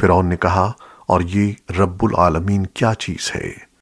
فرعون نے کہا اور یہ رب العالمین کیا چیز ہے؟